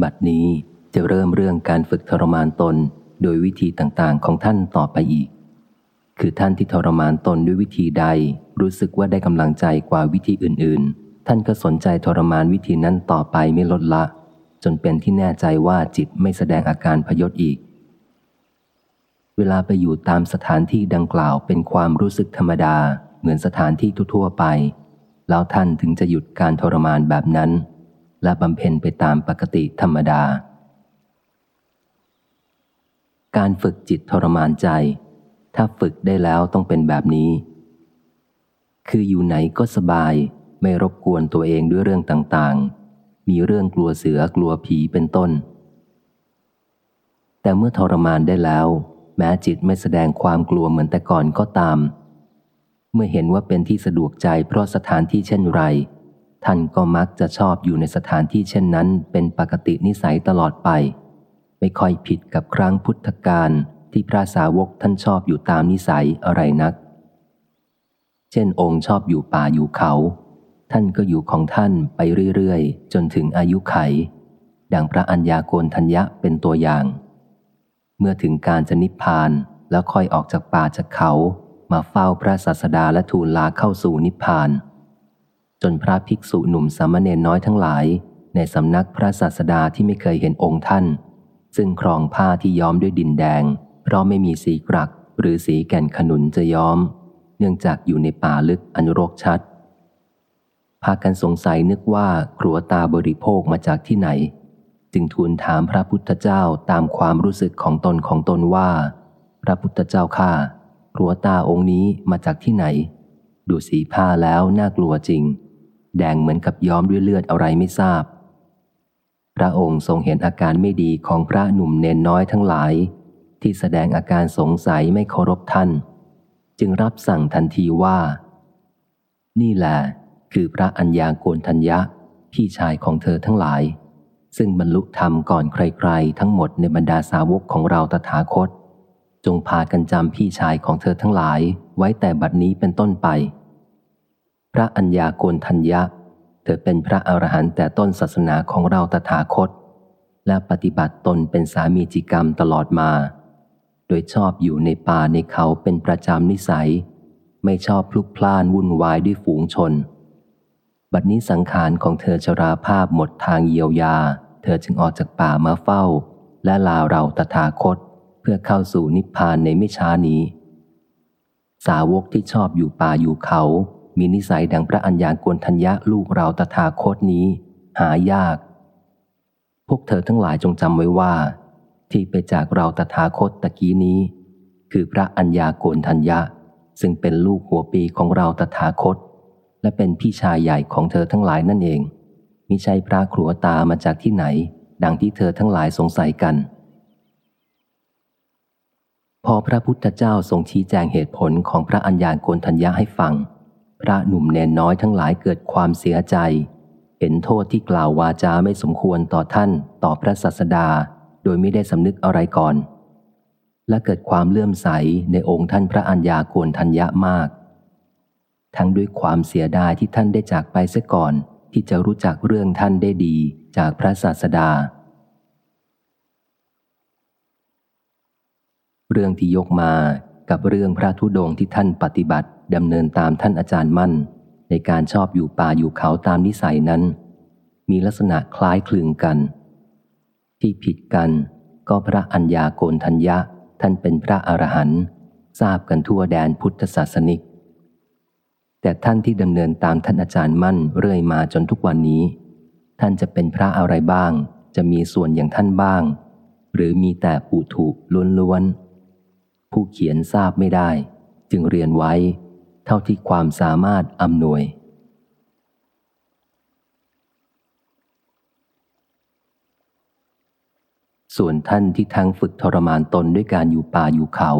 บัดนี้จะเริ่มเรื่องการฝึกทรมานตนโดยวิธีต่างๆ ของท่านต่อไปอีก คือท่านที่ทรมานตนด้วยวิธีใด รู้สึกว่าได้กำลังใจกว่าวิธีอื่น ๆ ท่านก็สนใจทรมานวิธีนั้นต่อไปไม่ลดละ จนเป็นที่แน่ใจว่าจิตไม่แสดงอาการพยศอีก เวลาไปอยู่ตามสถานที่ดังกล่าวเป็นความรู้สึกธรรมดา เหมือนสถานที่ทั่วๆไป แล้วท่านถึงจะหยุดการทรมานแบบนั้น และบำเพ็ญไปตามปกติธรรมดา การฝึกจิตทรมานใจ ถ้าฝึกได้แล้วต้องเป็นแบบนี้ คืออยู่ไหนก็สบาย ไม่รบกวนตัวเองด้วยเรื่องต่างๆ มีเรื่องกลัวเสือกลัวผีเป็นต้น แต่เมื่อทรมานได้แล้ว แม้จิตไม่แสดงความกลัวเหมือนแต่ก่อนก็ตาม เมื่อเห็นว่าเป็นที่สะดวกใจเพราะสถานที่เช่นไร ท่านก็มักจะชอบอยู่ในสถานที่เช่นนั้น เป็นปกตินิสัยตลอดไป ไม่ค่อยผิดกับครั้งพุทธกาลที่พระสาวกท่านชอบอยู่ตามนิสัยอะไรนัก เช่นองค์ชอบอยู่ป่าอยู่เขา ท่านก็อยู่ของท่านไปเรื่อยๆ จนถึงอายุไข ดังพระอัญญาโกณทัญญะเป็นตัวอย่าง เมื่อถึงการจะนิพพานแล้วค่อยออกจากป่าจากเขา มาเฝ้าพระศาสดาและทูลลาเข้าสู่นิพพาน จนพระภิกษุหนุ่มสามเณรน้อยทั้งหลาย ในสำนักพระศาสดาที่ไม่เคยเห็นองค์ท่าน ซึ่งครองผ้าที่ย้อมด้วยดินแดง เพราะไม่มีสีกรัก หรือสีแก่นขนุนจะย้อม เนื่องจากอยู่ในป่าลึกอันุรกชัด พากันสงสัยนึกว่าครัวตาบริโภคมาจากที่ไหน จึงทูลถามพระพุทธเจ้าตามความรู้สึกของตนของตนว่า พระพุทธเจ้าข้าครัวตาองค์นี้มาจากที่ไหน ดูสีผ้าแล้วน่ากลัวจริง แดงเหมือนกับย้อมด้วยเลือดอะไรไม่ทราบ พระองค์ทรงเห็นอาการไม่ดีของพระหนุ่มเนนน้อยทั้งหลาย ที่แสดงอาการสงสัยไม่เคารพท่าน จึงรับสั่งทันทีว่า นี่แหละคือพระอัญญาโกณทัญญะพี่ชายของเธอทั้งหลาย ซึ่งบรรลุธรรมก่อนใครๆ ทั้งหมดในบรรดาสาวกของเราตถาคต จงพากันจำพี่ชายของเธอทั้งหลายไว้แต่บัดนี้เป็นต้นไป พระอัญญาโกณทัญญะ เธอเป็นพระอรหันต์แต่ต้นศาสนาของเราตถาคต และปฏิบัติตนเป็นสามีจิกรรมตลอดมา โดยชอบอยู่ในป่าในเขาเป็นประจำนิสัย ไม่ชอบพลุกพล่านวุ่นวายด้วยฝูงชน บัดนี้สังขารของเธอชราภาพหมดทางเยียวยา เธอจึงออกจากป่ามาเฝ้า และลาเราตถาคต เพื่อเข้าสู่นิพพานในไม่ช้านี้ สาวกที่ชอบอยู่ป่าอยู่เขา มีนิสัยดังพระอัญญากวนทัญญะลูกเราตถาคตนี้ หายาก พวกเธอทั้งหลายจงจำไว้ว่า ที่ไปจากเราตถาคตตะกี้นี้ คือพระอัญญาโกนทัญญะ ซึ่งเป็นลูกหัวปีของเราตถาคต และเป็นพี่ชายใหญ่ของเธอทั้งหลายนั่นเองมิใช่พระครัวตามาจากที่ไหน ดังที่เธอทั้งหลายสงสัยกัน พอพระพุทธเจ้าทรงชี้แจงเหตุผลของพระอัญญาโกนทัญญะให้ฟัง พระหนุ่มเนนน้อยทั้งหลายเกิดความเสียใจ เห็นโทษที่กล่าววาจาไม่สมควรต่อท่านต่อพระศาสดา โดยไม่ได้สำนึกอะไรก่อน และเกิดความเลื่อมใสในองค์ท่านพระอัญญาโกนทัญญะมาก ทั้งด้วยความเสียดายที่ท่านได้จากไปเสียก่อนที่จะรู้จักเรื่องท่านได้ดีจากพระศาสดา เรื่องที่ยกมากับเรื่องพระธุดงที่ท่านปฏิบัติ ดำเนินตามท่านอาจารย์มั่น ในการชอบอยู่ป่าอยู่เขาตามนิสัยนั้น มีลักษณะคล้ายคลึงกัน ที่ผิดกันก็พระอัญญาโกนทัญญะท่านเป็นพระอรหันต์ทราบกันทั่วแดนพุทธศาสนิก แต่ท่านที่ดำเนินตามท่านอาจารย์มั่นเรื่อยมาจนทุกวันนี้ ท่านจะเป็นพระอะไรบ้าง จะมีส่วนอย่างท่านบ้าง หรือมีแต่ปูถูกล้วนๆผู้เขียนทราบไม่ได้ จึงเรียนไว้ เท่าที่ความสามารถอำนวย ส่วนท่านที่ทั้งฝึกทรมานตนด้วยการอยู่ป่าอยู่เขา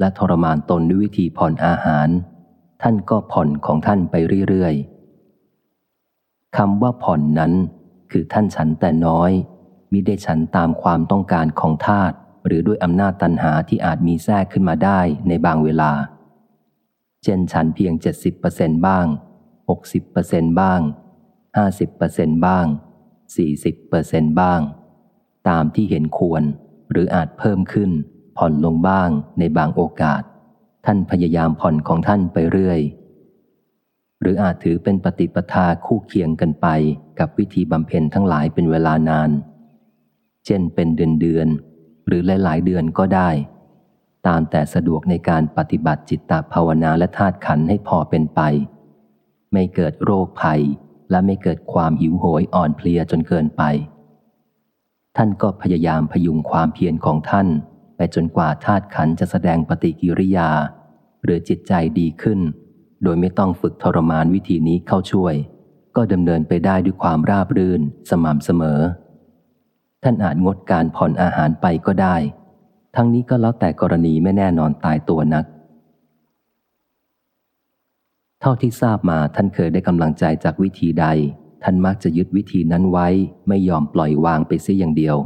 และทรมานตนด้วยวิธีผ่อนอาหาร ท่านก็ผ่อนของท่านไปเรื่อยๆคำว่าผ่อนนั้นคือท่านฉันแต่น้อยมิได้ฉันตามความต้องการของทาตุหรือด้วยอำนาจตันหาที่อาจมีแทรกขึ้นมาได้ในบางเวลา เช่นฉันเพียง 70%บ้าง 60%บ้าง 50%บ้าง 40%บ้าง ตามที่เห็นควรหรืออาจเพิ่มขึ้น ผ่อนลงบ้างในบางโอกาส ท่านพยายามผ่อนของท่านไปเรื่อย หรืออาจถือเป็นปฏิปทาคู่เคียงกันไปกับวิธีบำเพ็ญทั้งหลายเป็นเวลานาน เช่นเป็นเดือนเดือน หรือหลาย ๆ เดือนก็ได้ ตามแต่สะดวกในการปฏิบัติจิตตภาวนาและธาตุขันให้พอเป็นไป ไม่เกิดโรคภัย และไม่เกิดความหิวโหยอ่อนเพลียจนเกินไป ท่านก็พยายามพยุงความเพียรของท่าน ไปจนกว่าธาตุขันจะแสดงปฏิกิริยา หรือจิตใจดีขึ้น โดยไม่ต้องฝึกทรมานวิธีนี้เข้าช่วย ก็ดำเนินไปได้ด้วยความราบรื่น สม่ำเสมอ ท่านอาจงดการผ่อนอาหารไปก็ได้ ทั้งนี้ก็แล้วแต่กรณีไม่แน่นอนตายตัวนัก เท่าที่ทราบมาท่านเคยได้กำลังใจจากวิธีใด ท่านมักจะยึดวิธีนั้นไว้ ไม่ยอมปล่อยวางไปเสียอย่างเดียว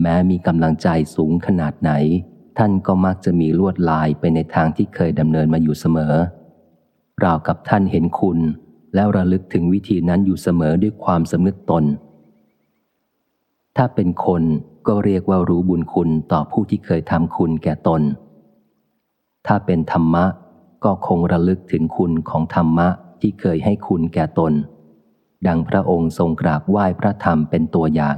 แม้มีกำลังใจสูงขนาดไหน ท่านก็มักจะมีลวดลายไปในทางที่เคยดำเนินมาอยู่เสมอ ราวกับท่านเห็นคุณ แล้วระลึกถึงวิธีนั้นอยู่เสมอด้วยความสำนึกตนถ้าเป็นคน ก็เรียกว่ารู้บุญคุณต่อผู้ที่เคยทำคุณแก่ตน ถ้าเป็นธรรมะ ก็คงระลึกถึงคุณของธรรมะที่เคยให้คุณแก่ตน ดังพระองค์ทรงกราบไหว้พระธรรมเป็นตัวอย่าง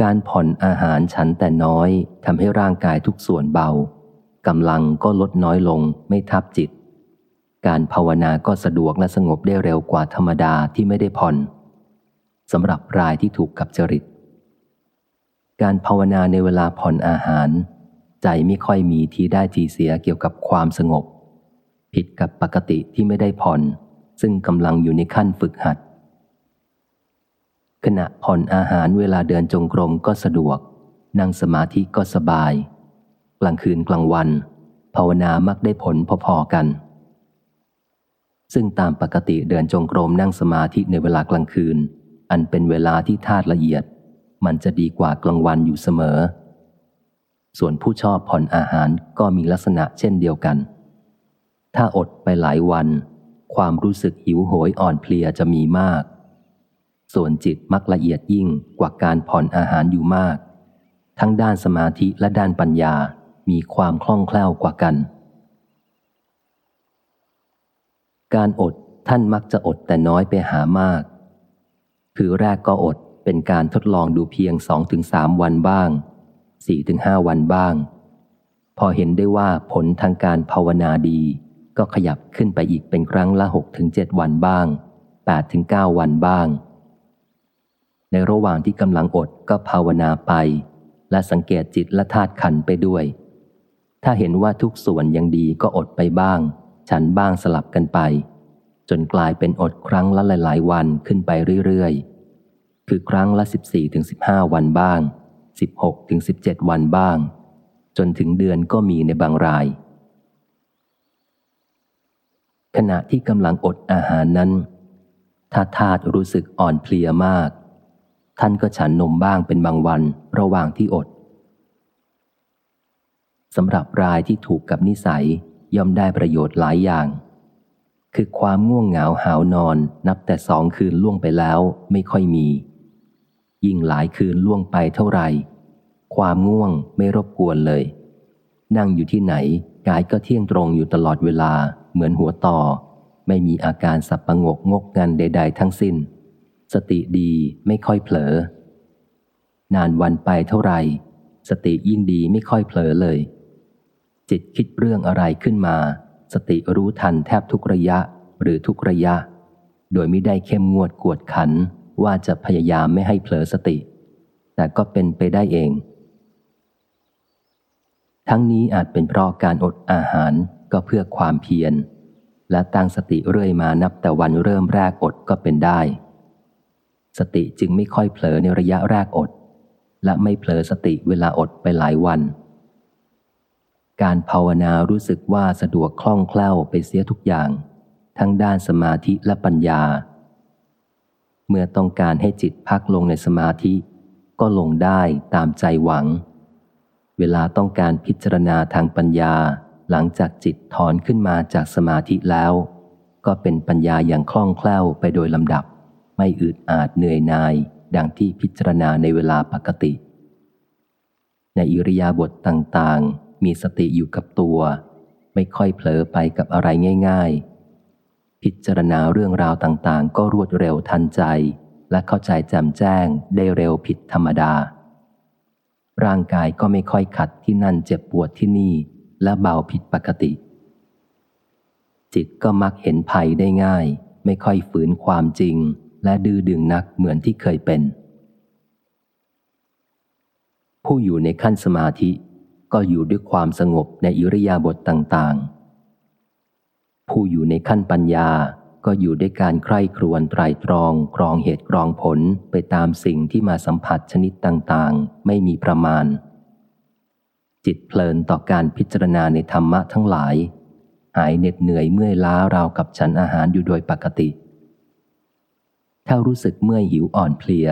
การผ่อนอาหารฉันแต่น้อยทำให้ร่างกายทุกส่วนเบากำลังก็ลดน้อยลงไม่ทับจิต การภาวนาก็สะดวกและสงบได้เร็วกว่าธรรมดาที่ไม่ได้ผ่อนสำหรับรายที่ถูกกับจริต การภาวนาในเวลาผ่อนอาหาร ใจไม่ค่อยมีทีได้ทีเสียเกี่ยวกับความสงบ ผิดกับปกติที่ไม่ได้ผ่อน ซึ่งกำลังอยู่ในขั้นฝึกหัด ขณะผ่อนอาหารเวลาเดินจงกรมก็สะดวก นั่งสมาธิก็สบาย กลางคืนกลางวัน ภาวนามักได้ผลพอๆกัน ซึ่งตามปกติเดินจงกรมนั่งสมาธิในเวลากลางคืน อันเป็นเวลาที่ธาตุละเอียด มันจะดีกว่ากลางวันอยู่เสมอ ส่วนผู้ชอบผ่อนอาหารก็มีลักษณะเช่นเดียวกัน ถ้าอดไปหลายวัน ความรู้สึกหิวโหยอ่อนเพลียจะมีมาก ส่วนจิตมักละเอียดยิ่งกว่าการผ่อนอาหารอยู่มาก ทั้งด้านสมาธิและด้านปัญญา มีความคล่องแคล่วกว่ากัน การอดท่านมักจะอดแต่น้อยไปหามาก คือแรกก็อด เป็นการทดลองดูเพียงสองถึงสามวันบ้างสี่ถึงห้าวันบ้าง พอเห็นได้ว่าผลทางการภาวนาดี ก็ขยับขึ้นไปอีกเป็นครั้งละหกถึงเจ็ดวันบ้างแปดถึงเก้าวันบ้าง ในระหว่างที่กำลังอดก็ภาวนาไป และสังเกตจิตและธาตุขันไปด้วย ถ้าเห็นว่าทุกส่วนยังดีก็อดไปบ้าง ฉันบ้างสลับกันไป จนกลายเป็นอดครั้งละหลาย ๆ วันขึ้นไปเรื่อยๆ คือครั้งละ 14-15 วันบ้าง 16ถึง17 วันบ้าง จนถึงเดือนก็มีในบางราย ขณะที่กำลังอดอาหารนั้น ถ้าธาตุรู้สึกอ่อนเพลียมาก ท่านก็ฉันนมบ้างเป็นบางวันระหว่างที่อดสำหรับรายที่ถูกกับนิสัยย่อมได้ประโยชน์หลายอย่าง คือความง่วงเหงาหาวนอนนับแต่สองคืนล่วงไปแล้วไม่ค่อยมี ยิ่งหลายคืนล่วงไปเท่าไหร่ ความง่วงไม่รบกวนเลย นั่งอยู่ที่ไหนกายก็เที่ยงตรงอยู่ตลอดเวลาเหมือนหัวต่อ ไม่มีอาการสับประงกงกงันใด ๆ ทั้งสิ้น สติดีไม่ค่อยเผลอ นานวันไปเท่าไหร่ สติยิ่งดีไม่ค่อยเผลอเลย จิตคิดเรื่องอะไรขึ้นมา สติรู้ทันแทบทุกระยะหรือทุกระยะ โดยไม่ได้เข้มงวดกวดขัน ว่าจะพยายามไม่ให้เผลอสติ แต่ก็เป็นไปได้เอง ทั้งนี้อาจเป็นเพราะการอดอาหารก็เพื่อความเพียร และตั้งสติเรื่อยมานับแต่วันเริ่มแรกอดก็เป็นได้ สติจึงไม่ค่อยเผลอในระยะแรกอด และไม่เผลอสติเวลาอดไปหลายวัน การภาวนารู้สึกว่าสะดวกคล่องแคล่วไปเสียทุกอย่าง ทั้งด้านสมาธิและปัญญา เมื่อต้องการให้จิตพักลงในสมาธิ ก็ลงได้ตามใจหวัง เวลาต้องการพิจารณาทางปัญญาหลังจากจิตถอนขึ้นมาจากสมาธิแล้ว ก็เป็นปัญญาอย่างคล่องแคล่วไปโดยลำดับ ไม่อืดอาดเหนื่อยนาย ดังที่พิจารณาในเวลาปกติ ในอิริยาบถต่างๆ มีสติอยู่กับตัว ไม่ค่อยเผลอไปกับอะไรง่าย ๆ จารณาเรื่องราวต่างๆ ก็รวดเร็วทันใจ และเข้าใจแจ่มแจ้งได้เร็วผิดธรรมดา ร่างกายก็ไม่ค่อยขัดที่นั่นเจ็บปวดที่นี่ และเบาผิดปกติ จิตก็มักเห็นภัยได้ง่าย ไม่ค่อยฝืนความจริง และดื้อดึงนักเหมือนที่เคยเป็น ผู้อยู่ในขั้นสมาธิก็อยู่ด้วยความสงบในอิริยาบถต่างๆ ผู้อยู่ในขั้นปัญญาก็อยู่ด้วยการใคร่ครวญไตรตรองกรองเหตุกรองผลไปตามสิ่งที่มาสัมผัสชนิดต่างๆ ไม่มีประมาณ จิตเพลินต่อการพิจารณาในธรรมะทั้งหลาย หายเหน็ดเหนื่อยเมื่อยล้าราวกับฉันอาหารอยู่โดยปกติ ถ้ารู้สึกเมื่อยหิวอ่อนเพลีย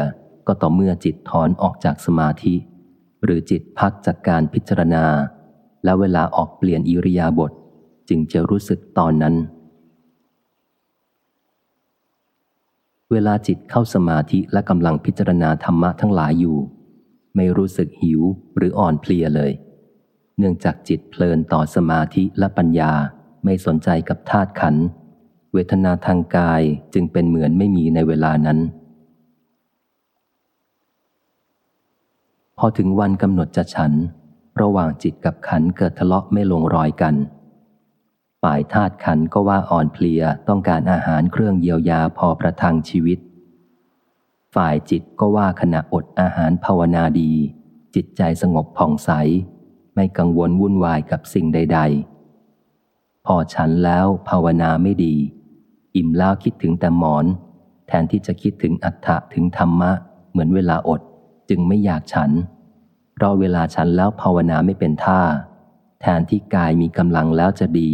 ก็ต่อเมื่อจิตถอนออกจากสมาธิ หรือจิตพักจากการพิจารณา และเวลาออกเปลี่ยนอิริยาบถ จึงจะรู้สึกตอนนั้น เวลาจิตเข้าสมาธิและกำลังพิจารณาธรรมะทั้งหลายอยู่ ไม่รู้สึกหิวหรืออ่อนเพลียเลย เนื่องจากจิตเพลินต่อสมาธิและปัญญาไม่สนใจกับธาตุขัน เวทนาทางกายจึงเป็นเหมือนไม่มีในเวลานั้น พอถึงวันกำหนดจะฉัน ระหว่างจิตกับขันเกิดทะเลาะไม่ลงรอยกัน ฝ่ายธาตุขันก็ว่าอ่อนเพลียต้องการอาหารเครื่องเยียวยาพอประทังชีวิต ฝ่ายจิตก็ว่าขณะอดอาหารภาวนาดี จิตใจสงบผ่องใส ไม่กังวลวุ่นวายกับสิ่งใด ๆ พอฉันแล้วภาวนาไม่ดี อิ่มแล้วคิดถึงแต่หมอน แทนที่จะคิดถึงอัฏฐะถึงธรรมะ เหมือนเวลาอดจึงไม่อยากฉัน เพราะเวลาฉันแล้วภาวนาไม่เป็นท่า แทนที่กายมีกำลังแล้วจะดี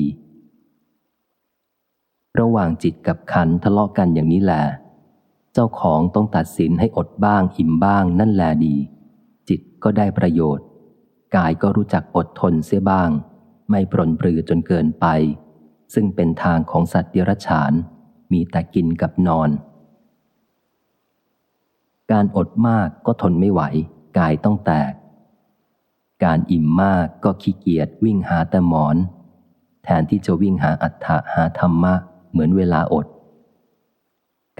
ระหว่างจิตกับขันทะเลาะกันอย่างนี้แหละเจ้าของต้องตัดสินให้อดบ้างอิ่มบ้างนั่นแหลดี จิตก็ได้ประโยชน์ กายก็รู้จักอดทนเสียบ้าง ไม่ปรนปรือจนเกินไป ซึ่งเป็นทางของสัตว์เดรัจฉาน มีแต่กินกับนอน การอดมากก็ทนไม่ไหว กายต้องแตก การอิ่มมากก็ขี้เกียจวิ่งหาแต่หมอน แทนที่จะวิ่งหาอัฏฐะหาธรรมะ เหมือนเวลาอด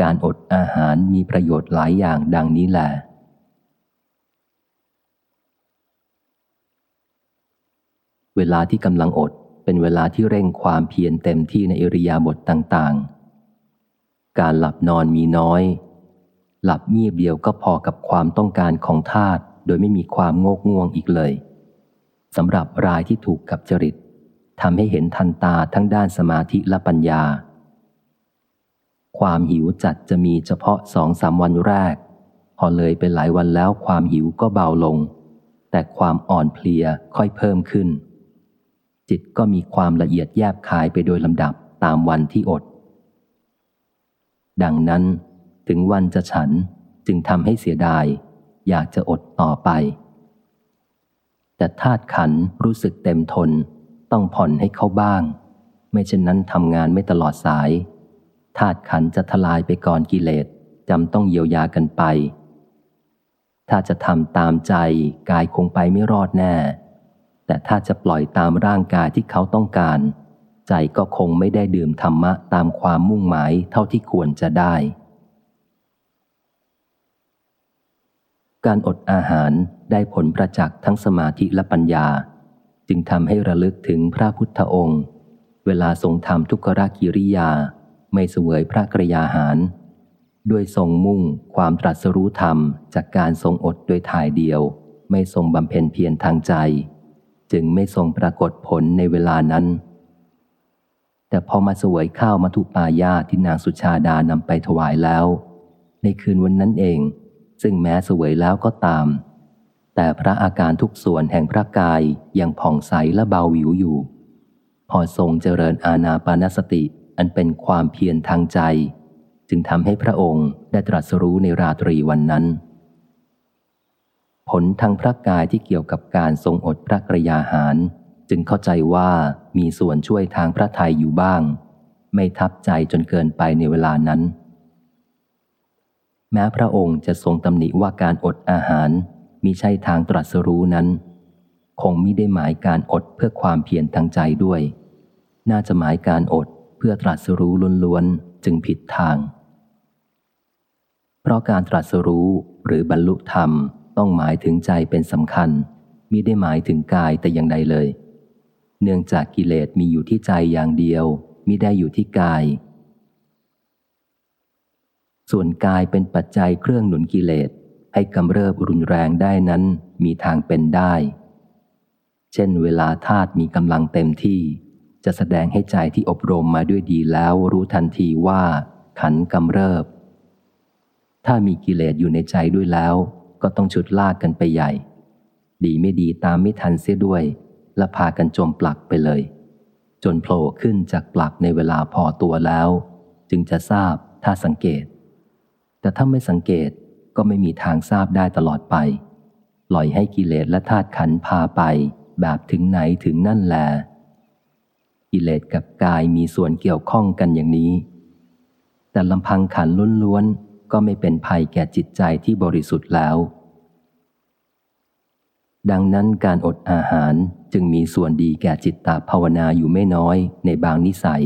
การอดอาหารมีประโยชน์หลายอย่างดังนี้แหละเวลาที่กำลังอดเป็นเวลาที่เร่งความเพียรเต็มที่ในอิริยาบถต่างๆ การหลับนอนมีน้อย หลับเงียบเดียวก็พอกับความต้องการของธาตุโดยไม่มีความโงกง่วงอีกเลยสำหรับรายที่ถูกกับจริตทำให้เห็นทันตาทั้งด้านสมาธิและปัญญา ความหิวจัดจะมีเฉพาะสองสามวันแรก พอเลยไปหลายวันแล้วความหิวก็เบาลง แต่ความอ่อนเพลียค่อยเพิ่มขึ้น จิตก็มีความละเอียดแยบคายไปโดยลำดับตามวันที่อด ดังนั้นถึงวันจะฉันจึงทำให้เสียดาย อยากจะอดต่อไป แต่ธาตุขันรู้สึกเต็มทนต้องผ่อนให้เขาบ้าง ไม่เช่นนั้นทำงานไม่ตลอดสาย ธาตุขันจะทลายไปก่อนกิเลสจำต้องเยียวยากันไป ถ้าจะทำตามใจกายคงไปไม่รอดแน่ แต่ถ้าจะปล่อยตามร่างกายที่เขาต้องการ ใจก็คงไม่ได้ดื่มธรรมะตามความมุ่งหมายเท่าที่ควรจะได้ การอดอาหารได้ผลประจักษ์ทั้งสมาธิและปัญญา จึงทำให้ระลึกถึงพระพุทธองค์ เวลาทรงทำทุกขรกิริยา ไม่เสวยพระกรยาหาร ด้วยทรงมุ่งความตรัสรู้ธรรมจากการทรงอดโดยถ่ายเดียว ไม่ทรงบำเพ็ญเพียรทางใจ จึงไม่ทรงปรากฏผลในเวลานั้น แต่พอมาเสวยข้าวมัทุปายาที่นางสุชาดานำไปถวายแล้ว ในคืนวันนั้นเอง ซึ่งแม้เสวยแล้วก็ตาม แต่พระอาการทุกส่วนแห่งพระกายยังผ่องใสและเบาวิวอยู่พอทรงเจริญอาณาปานสติ อันเป็นความเพียรทางใจ จึงทำให้พระองค์ได้ตรัสรู้ในราตรีวันนั้น ผลทางพระกายที่เกี่ยวกับการทรงอดพระกระยาหาร จึงเข้าใจว่ามีส่วนช่วยทางพระทัยอยู่บ้าง ไม่ทับใจจนเกินไปในเวลานั้น แม้พระองค์จะทรงตำหนิว่าการอดอาหารมิใช่ทางตรัสรู้นั้น คงมิได้หมายการอดเพื่อความเพียรทางใจด้วย น่าจะหมายการอด พื่อตรัสรู้ล้วนๆจึงผิดทาง เพราะการตรัสรู้หรือบรรลุธรรมต้องหมายถึงใจเป็นสำคัญมิได้หมายถึงกายแต่อย่างใดเลย เนื่องจากกิเลสมีอยู่ที่ใจอย่างเดียวมิได้อยู่ที่กาย ส่วนกายเป็นปัจจัยเครื่องหนุนกิเลสให้กำเริบรุนแรงได้นั้นมีทางเป็นได้ เช่นเวลาธาตุมีกำลังเต็มที่ จะแสดงให้ใจที่อบรมมาด้วยดีแล้วรู้ทันทีว่า ขันกำเริบ ถ้ามีกิเลสอยู่ในใจด้วยแล้ว ก็ต้องฉุดลากกันไปใหญ่ ดีไม่ดีตามไม่ทันเสียด้วย และพากันจมปลักไปเลย จนโผล่ขึ้นจากปลักในเวลาพอตัวแล้ว จึงจะทราบถ้าสังเกต แต่ถ้าไม่สังเกตก็ไม่มีทางทราบได้ตลอดไปปล่อยให้กิเลสและธาตุขันพาไป แบบถึงไหนถึงนั่นแหละ กิเลสกับกายมีส่วนเกี่ยวข้องกันอย่างนี้ แต่ลำพังขันล้วนๆก็ไม่เป็นภัยแก่จิตใจที่บริสุทธิ์แล้ว ดังนั้นการอดอาหารจึงมีส่วนดีแก่จิตตาภาวนาอยู่ไม่น้อยในบางนิสัย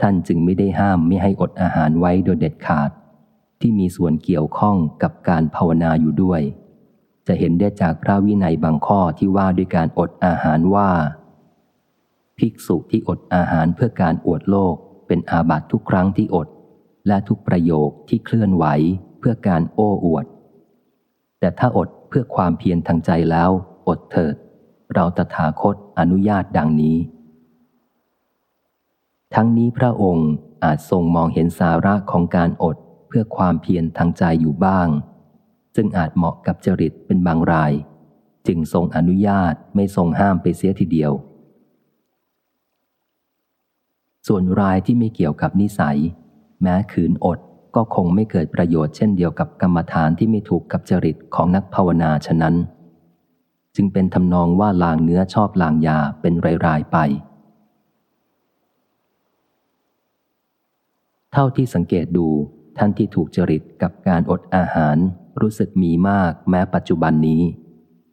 ท่านจึงไม่ได้ห้ามไม่ให้อดอาหารไว้โดยเด็ดขาด ที่มีส่วนเกี่ยวข้องกับการภาวนาอยู่ด้วยจะเห็นได้จากพระวินัยบางข้อที่ว่าด้วยการอดอาหารว่า ภิกษุที่อดอาหารเพื่อการอวดโลก เป็นอาบัติทุกครั้งที่อด และทุกประโยคที่เคลื่อนไหวเพื่อการโอ้อวด แต่ถ้าอดเพื่อความเพียรทางใจแล้ว อดเถิด เราตถาคตอนุญาตดังนี้ ทั้งนี้พระองค์อาจทรงมองเห็นสาระของการอดเพื่อความเพียรทางใจอยู่บ้าง ซึ่งอาจเหมาะกับจริตเป็นบางราย จึงทรงอนุญาตไม่ทรงห้ามไปเสียทีเดียว ส่วนรายที่ไม่เกี่ยวกับนิสัย แม้ขืนอดก็คงไม่เกิดประโยชน์เช่นเดียวกับกรรมฐานที่ไม่ถูกกับจริตของนักภาวนาฉะนั้น จึงเป็นทำนองว่าลางเนื้อชอบลางยาเป็นรายๆไปเท่าที่สังเกตดูท่านที่ถูกจริตกับการอดอาหาร รู้สึกมีมากแม้ปัจจุบันนี้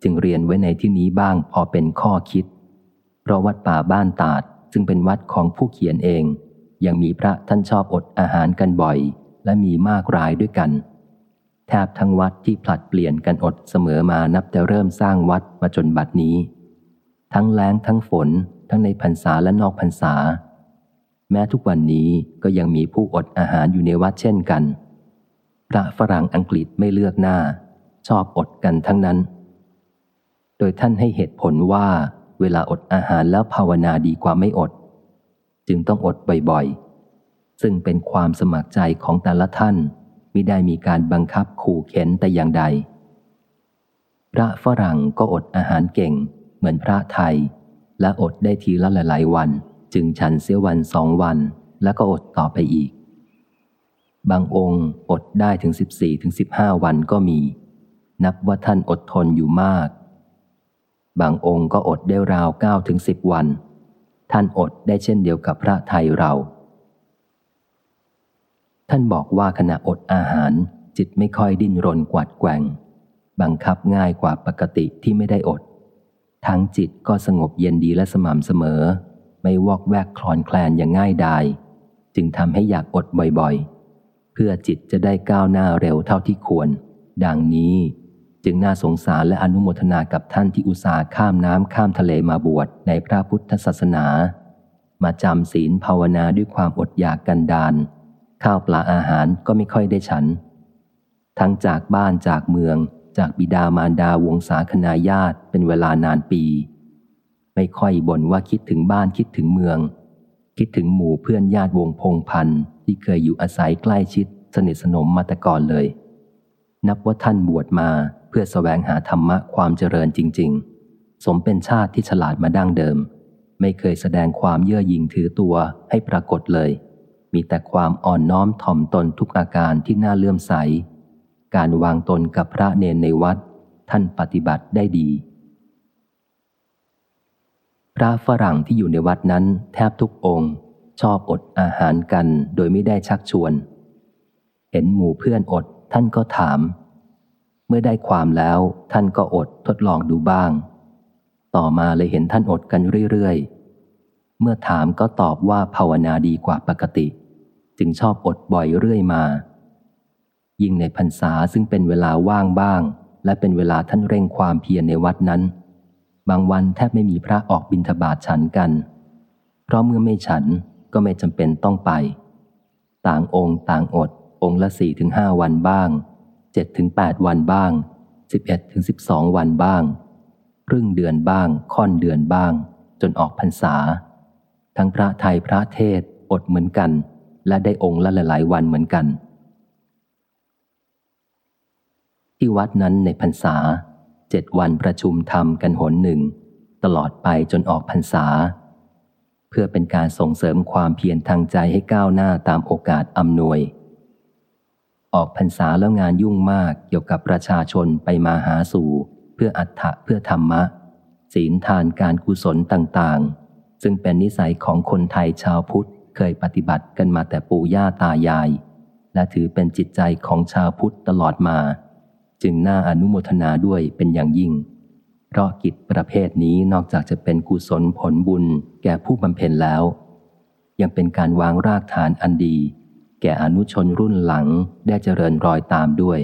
จึงเรียนไว้ในที่นี้บ้างพอเป็นข้อคิด เพราะวัดป่าบ้านตาด ซึ่งเป็นวัดของผู้เขียนเอง ยังมีพระท่านชอบอดอาหารกันบ่อย และมีมากรายด้วยกัน แทบทั้งวัดที่ผลัดเปลี่ยนกันอดเสมอมานับแต่เริ่มสร้างวัดมาจนบัดนี้ ทั้งแล้งทั้งฝน ทั้งในพรรษาและนอกพรรษา แม้ทุกวันนี้ก็ยังมีผู้อดอาหารอยู่ในวัดเช่นกัน พระฝรั่งอังกฤษไม่เลือกหน้า ชอบอดกันทั้งนั้น โดยท่านให้เหตุผลว่า เวลาอดอาหารแล้วภาวนาดีกว่าไม่อด จึงต้องอดบ่อยๆ ซึ่งเป็นความสมัครใจของแต่ละท่านไม่ได้มีการบังคับขู่เข็นแต่อย่างใด พระฝรั่งก็อดอาหารเก่ง เหมือนพระไทย และอดได้ทีละหลายๆวัน จึงฉันเสียวันสองวัน แล้วก็อดต่อไปอีก บางองค์อดได้ถึงสิบสี่ถึงสิบห้าวันก็มี นับว่าท่านอดทนอยู่มาก บางองค์ก็อดได้ราวเก้าถึงสิบวัน ท่านอดได้เช่นเดียวกับพระไทยเรา ท่านบอกว่าขณะอดอาหารจิตไม่ค่อยดิ้นรนกวัดแกงบังคับง่ายกว่าปกติที่ไม่ได้อด ทั้งจิตก็สงบเย็นดีและสม่ำเสมอ ไม่วอกแวกคลอนแคลนอย่างง่ายดายจึงทำให้อยากอดบ่อยๆ เพื่อจิตจะได้ก้าวหน้าเร็วเท่าที่ควร ดังนี้ จึงน่าสงสารและอนุโมทนากับท่านที่อุตส่าห์ข้ามน้ำข้ามทะเลมาบวชในพระพุทธศาสนา มาจำศีลภาวนาด้วยความอดอยากกันดานข้าวปลาอาหารก็ไม่ค่อยได้ฉัน ทั้งจากบ้านจากเมือง จากบิดามารดาวงศาคณาญาติเป็นเวลานานปี ไม่ค่อยบ่นว่าคิดถึงบ้านคิดถึงเมือง คิดถึงหมู่เพื่อนญาติวงพงพันธ์ที่เคยอยู่อาศัยใกล้ชิดสนิทสนมมาแต่ก่อนเลย นับว่าท่านบวชมาเพื่อสแสวงหาธรรมะความเจริญจริง ๆ สมเป็นชาติที่ฉลาดมาดั้งเดิม ไม่เคยแสดงความเย่อหยิ่งถือตัวให้ปรากฏเลย มีแต่ความอ่อนน้อมถ่อมตนทุกอาการที่น่าเลื่อมใส การวางตนกับพระเนนในวัด ท่านปฏิบัติได้ดี พระฝรั่งที่อยู่ในวัดนั้นแทบทุกองค์ ชอบอดอาหารกันโดยไม่ได้ชักชวน เห็นหมู่เพื่อนอด ท่านก็ถาม เมื่อได้ความแล้วท่านก็อดทดลองดูบ้าง ต่อมาเลยเห็นท่านอดกันเรื่อยๆ เมื่อถามก็ตอบว่าภาวนาดีกว่าปกติ จึงชอบอดบ่อยเรื่อยมา ยิ่งในพรรษาซึ่งเป็นเวลาว่างบ้าง และเป็นเวลาท่านเร่งความเพียรในวัดนั้น บางวันแทบไม่มีพระออกบิณฑบาตฉันกัน เพราะเมื่อไม่ฉันก็ไม่จำเป็นต้องไป ต่างองค์ต่างอด องค์ละสี่ถึงห้าวันบ้างเจ็ดถึงแปดวันบ้างสิบเอ็ดถึงสิบสองวันบ้าง ครึ่งเดือนบ้าง ค่อนเดือนบ้าง จนออกพรรษา ทั้งพระไทยพระเทศอดเหมือนกัน และได้องค์ละหลายวันเหมือนกัน ที่วัดนั้นในพรรษาเจ็ดวันประชุมธรรมกันหนหนึ่ง ตลอดไปจนออกพรรษา เพื่อเป็นการส่งเสริมความเพียรทางใจให้ก้าวหน้าตามโอกาสอำนวย ออกพรรษาแล้วงานยุ่งมากเกี่ยวกับประชาชนไปมาหาสู่ เพื่ออัฏฐะเพื่อธรรมะ ศีลทานการกุศลต่างๆ ซึ่งเป็นนิสัยของคนไทยชาวพุทธเคยปฏิบัติกันมาแต่ปู่ย่าตายาย และถือเป็นจิตใจของชาวพุทธตลอดมา จึงน่าอนุโมทนาด้วยเป็นอย่างยิ่ง เพราะกิจประเภทนี้นอกจากจะเป็นกุศลผลบุญแก่ผู้บำเพ็ญแล้ว ยังเป็นการวางรากฐานอันดี แก่อนุชนรุ่นหลังได้เจริญรอยตามด้วย